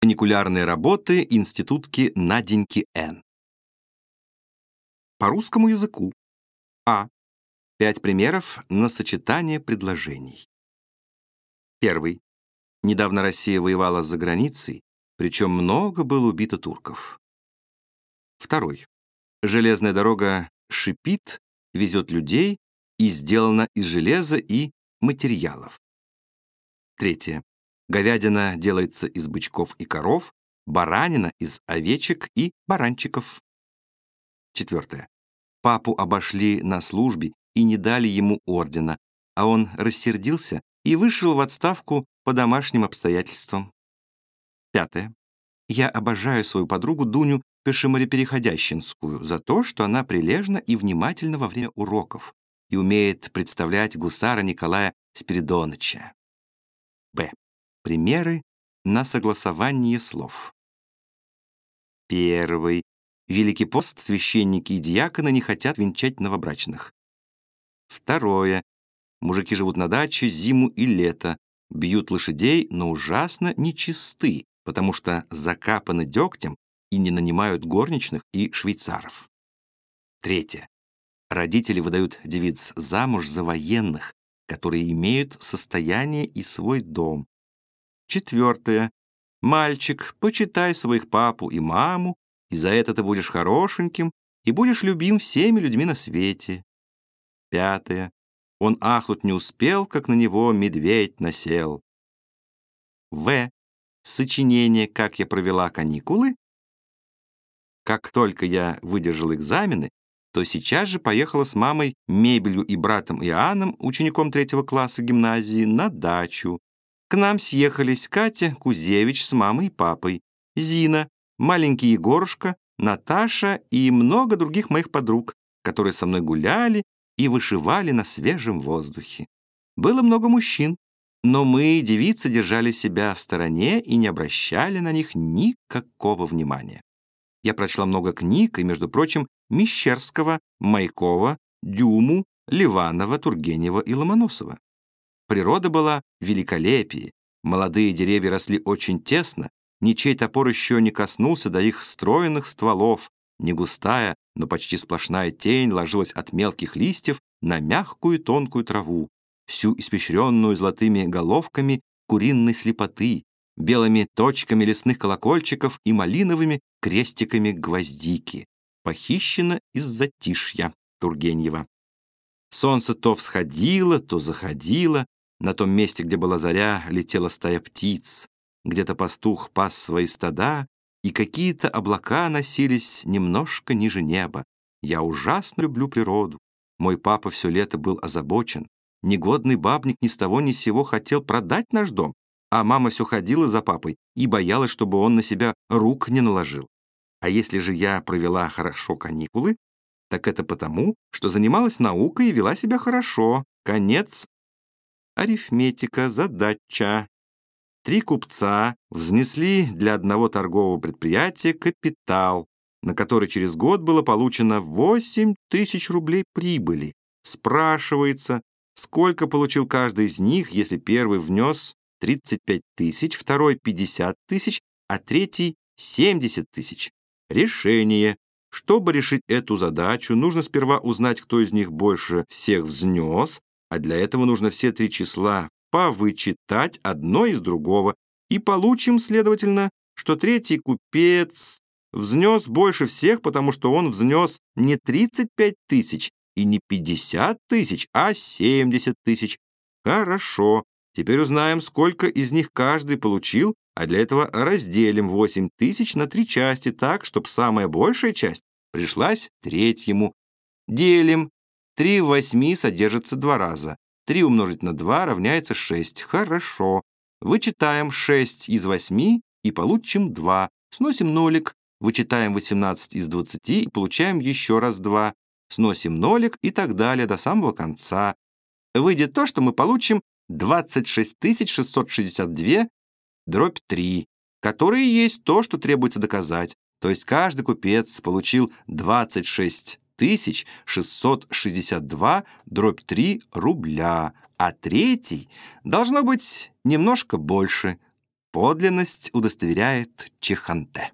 Каникулярные работы институтки Наденьки Н. По русскому языку. А. Пять примеров на сочетание предложений. Первый. Недавно Россия воевала за границей, причем много было убито турков. Второй. Железная дорога шипит, везет людей и сделана из железа и материалов. Третье. Говядина делается из бычков и коров, баранина из овечек и баранчиков. Четвертое. Папу обошли на службе и не дали ему ордена, а он рассердился и вышел в отставку по домашним обстоятельствам. Пятое. Я обожаю свою подругу Дуню Пешеморепереходящинскую за то, что она прилежна и внимательна во время уроков и умеет представлять гусара Николая Спиридоновича. Б. Примеры на согласование слов. Первый. Великий пост священники и диаконы не хотят венчать новобрачных. Второе. Мужики живут на даче зиму и лето, бьют лошадей, но ужасно нечисты, потому что закапаны дегтем и не нанимают горничных и швейцаров. Третье. Родители выдают девиц замуж за военных, которые имеют состояние и свой дом, Четвертое. Мальчик, почитай своих папу и маму, и за это ты будешь хорошеньким и будешь любим всеми людьми на свете. Пятое. Он ахнуть не успел, как на него медведь насел. В. Сочинение «Как я провела каникулы». Как только я выдержал экзамены, то сейчас же поехала с мамой, мебелью и братом Иоанном, учеником третьего класса гимназии, на дачу. К нам съехались Катя Кузевич с мамой и папой, Зина, маленький Егорушка, Наташа и много других моих подруг, которые со мной гуляли и вышивали на свежем воздухе. Было много мужчин, но мы, девицы, держали себя в стороне и не обращали на них никакого внимания. Я прочла много книг, и, между прочим, Мещерского, Майкова, Дюму, Ливанова, Тургенева и Ломоносова. Природа была великолепие, молодые деревья росли очень тесно, ничей топор еще не коснулся до их стройных стволов, не густая, но почти сплошная тень ложилась от мелких листьев на мягкую тонкую траву, всю испещренную золотыми головками куриной слепоты, белыми точками лесных колокольчиков и малиновыми крестиками гвоздики, похищена из затишья Тургенева. Солнце то всходило, то заходило, на том месте, где была заря, летела стая птиц. Где-то пастух пас свои стада, и какие-то облака носились немножко ниже неба. Я ужасно люблю природу. Мой папа все лето был озабочен. Негодный бабник ни с того ни с сего хотел продать наш дом, а мама все ходила за папой и боялась, чтобы он на себя рук не наложил. А если же я провела хорошо каникулы, так это потому, что занималась наукой и вела себя хорошо. Конец арифметика, задача. Три купца взнесли для одного торгового предприятия капитал, на который через год было получено 8 тысяч рублей прибыли. Спрашивается, сколько получил каждый из них, если первый внес 35 тысяч, второй 50 тысяч, а третий 70 тысяч. Решение. Чтобы решить эту задачу, нужно сперва узнать, кто из них больше всех взнес, а для этого нужно все три числа повычитать одно из другого, и получим, следовательно, что третий купец взнес больше всех, потому что он взнес не 35 тысяч и не 50 тысяч, а 70 тысяч. Хорошо, теперь узнаем, сколько из них каждый получил, а для этого разделим 8 тысяч на три части так, чтобы самая большая часть пришлась третьему. Делим 3 в 8 содержится два раза. 3 умножить на 2 равняется 6. Хорошо. Вычитаем 6 из 8 и получим 2. Сносим нолик. Вычитаем 18 из 20 и получаем еще раз 2. Сносим нолик и так далее до самого конца. Выйдет то, что мы получим 26 662 дробь 3, которые есть то, что требуется доказать. То есть каждый купец получил 26 662 дробь 3 рубля, а третий должно быть немножко больше. Подлинность удостоверяет Чеханте.